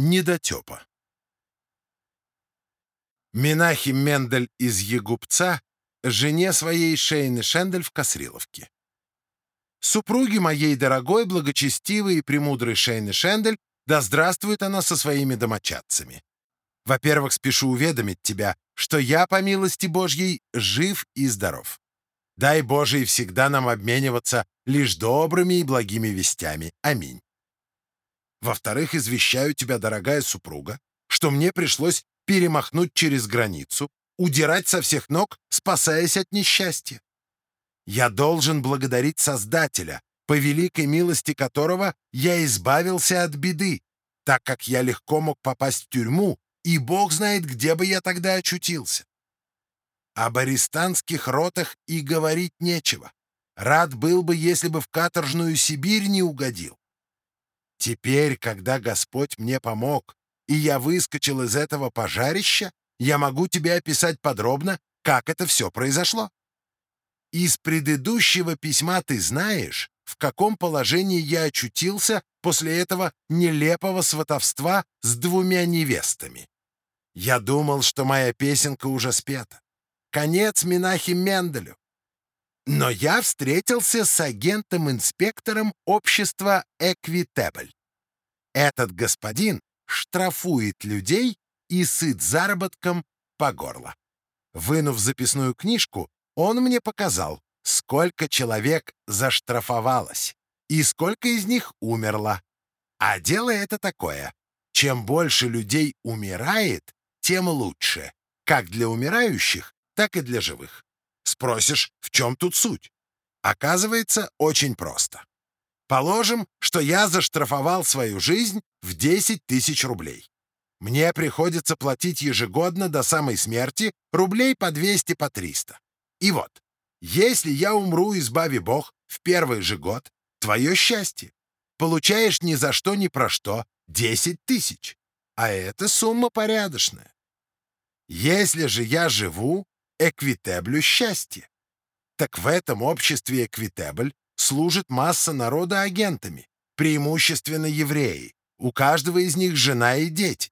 Недотепа. Минахим Мендель из Егупца жене своей Шейны Шендель в Косриловке. Супруги моей дорогой, благочестивой и премудрой Шейны Шендель, да здравствует она со своими домочадцами. Во-первых, спешу уведомить тебя, что я, по милости Божьей, жив и здоров. Дай Божий всегда нам обмениваться лишь добрыми и благими вестями. Аминь. Во-вторых, извещаю тебя, дорогая супруга, что мне пришлось перемахнуть через границу, удирать со всех ног, спасаясь от несчастья. Я должен благодарить Создателя, по великой милости которого я избавился от беды, так как я легко мог попасть в тюрьму, и Бог знает, где бы я тогда очутился. Об арестантских ротах и говорить нечего. Рад был бы, если бы в каторжную Сибирь не угодил. Теперь, когда Господь мне помог, и я выскочил из этого пожарища, я могу тебе описать подробно, как это все произошло. Из предыдущего письма ты знаешь, в каком положении я очутился после этого нелепого сватовства с двумя невестами. Я думал, что моя песенка уже спета. Конец Минахи Менделю. Но я встретился с агентом-инспектором общества «Эквитебль». Этот господин штрафует людей и сыт заработком по горло. Вынув записную книжку, он мне показал, сколько человек заштрафовалось и сколько из них умерло. А дело это такое. Чем больше людей умирает, тем лучше. Как для умирающих, так и для живых. Спросишь, в чем тут суть? Оказывается, очень просто. Положим, что я заштрафовал свою жизнь в 10 тысяч рублей. Мне приходится платить ежегодно до самой смерти рублей по 200, по 300. И вот, если я умру, избави Бог, в первый же год, твое счастье. Получаешь ни за что, ни про что 10 тысяч. А это сумма порядочная. Если же я живу, эквитеблю счастье. Так в этом обществе эквитебль служит масса народа агентами, преимущественно евреи. У каждого из них жена и дети.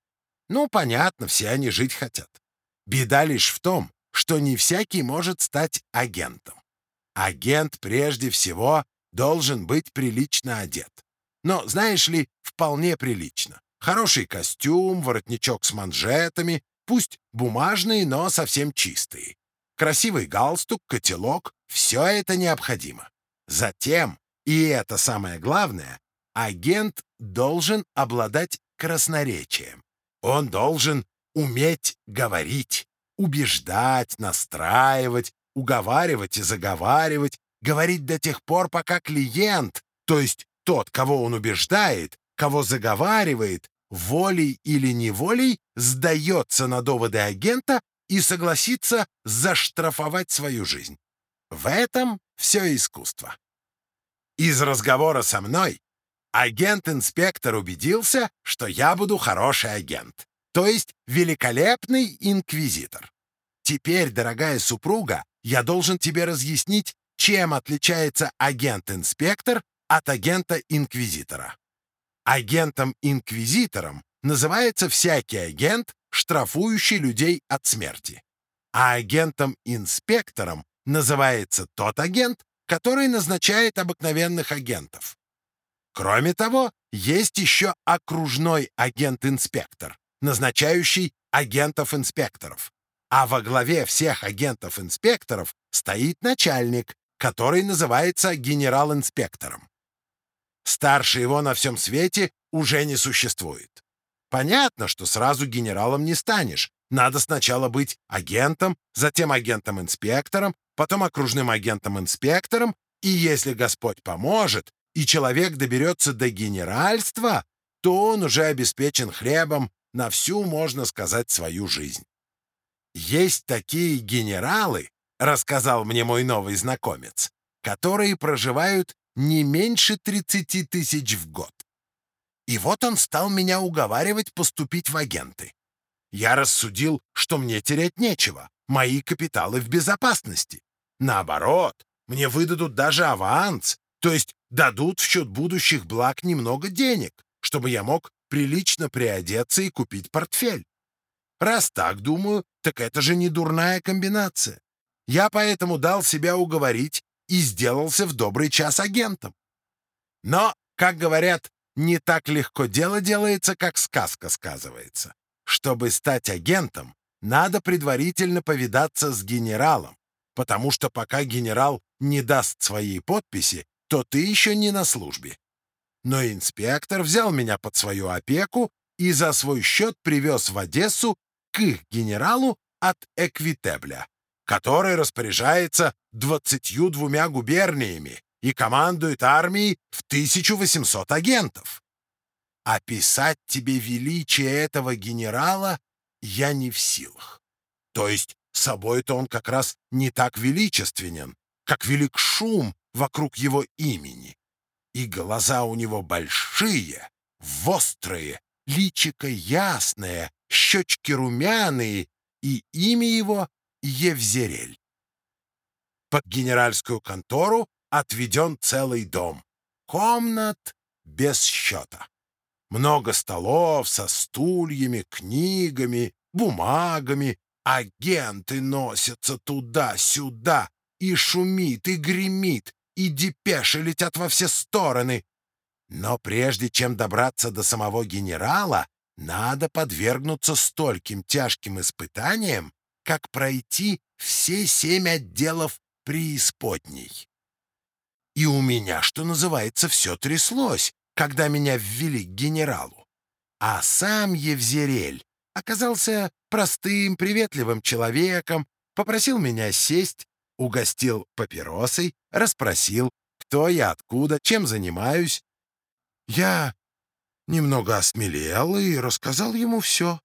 Ну, понятно, все они жить хотят. Беда лишь в том, что не всякий может стать агентом. Агент прежде всего должен быть прилично одет. Но, знаешь ли, вполне прилично. Хороший костюм, воротничок с манжетами, пусть бумажные, но совсем чистые. Красивый галстук, котелок — все это необходимо. Затем, и это самое главное, агент должен обладать красноречием. Он должен уметь говорить, убеждать, настраивать, уговаривать и заговаривать, говорить до тех пор, пока клиент, то есть тот, кого он убеждает, кого заговаривает, волей или неволей сдается на доводы агента и согласится заштрафовать свою жизнь. В этом все искусство. Из разговора со мной агент-инспектор убедился, что я буду хороший агент, то есть великолепный инквизитор. Теперь, дорогая супруга, я должен тебе разъяснить, чем отличается агент-инспектор от агента-инквизитора. Агентом-инквизитором называется всякий агент, штрафующий людей от смерти. А агентом-инспектором называется тот агент, который назначает обыкновенных агентов. Кроме того, есть еще окружной агент-инспектор, назначающий агентов-инспекторов. А во главе всех агентов-инспекторов стоит начальник, который называется генерал-инспектором. Старше его на всем свете уже не существует. Понятно, что сразу генералом не станешь. Надо сначала быть агентом, затем агентом-инспектором, потом окружным агентом-инспектором, и если Господь поможет, и человек доберется до генеральства, то он уже обеспечен хлебом на всю, можно сказать, свою жизнь. Есть такие генералы, рассказал мне мой новый знакомец, которые проживают не меньше 30 тысяч в год. И вот он стал меня уговаривать поступить в агенты. Я рассудил, что мне терять нечего, мои капиталы в безопасности. Наоборот, мне выдадут даже аванс, то есть дадут в счет будущих благ немного денег, чтобы я мог прилично приодеться и купить портфель. Раз так думаю, так это же не дурная комбинация. Я поэтому дал себя уговорить и сделался в добрый час агентом. Но, как говорят, не так легко дело делается, как сказка сказывается. Чтобы стать агентом, надо предварительно повидаться с генералом, потому что пока генерал не даст своей подписи, то ты еще не на службе. Но инспектор взял меня под свою опеку и за свой счет привез в Одессу к их генералу от Эквитебля, который распоряжается двадцатью двумя губерниями и командует армией в 1800 агентов. Описать тебе величие этого генерала я не в силах. То есть собой-то он как раз не так величественен, как велик шум вокруг его имени. И глаза у него большие, вострые, личико ясное, щечки румяные, и имя его Евзерель. Под генеральскую контору отведен целый дом. Комнат без счета. Много столов со стульями, книгами, бумагами. Агенты носятся туда-сюда, и шумит, и гремит, и депеши летят во все стороны. Но прежде чем добраться до самого генерала, надо подвергнуться стольким тяжким испытаниям, как пройти все семь отделов преисподней. И у меня, что называется, все тряслось, когда меня ввели к генералу. А сам Евзерель оказался простым, приветливым человеком, попросил меня сесть, угостил папиросой, расспросил, кто я, откуда, чем занимаюсь. Я немного осмелел и рассказал ему все.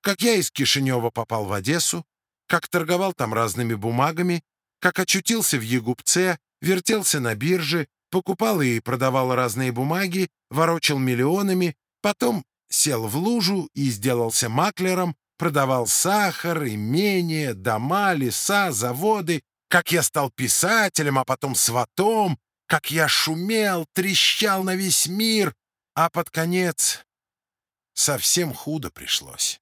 Как я из Кишинева попал в Одессу, как торговал там разными бумагами, как очутился в Егупце, вертелся на бирже, покупал и продавал разные бумаги, ворочал миллионами, потом сел в лужу и сделался маклером, продавал сахар, имения, дома, леса, заводы, как я стал писателем, а потом сватом, как я шумел, трещал на весь мир, а под конец совсем худо пришлось.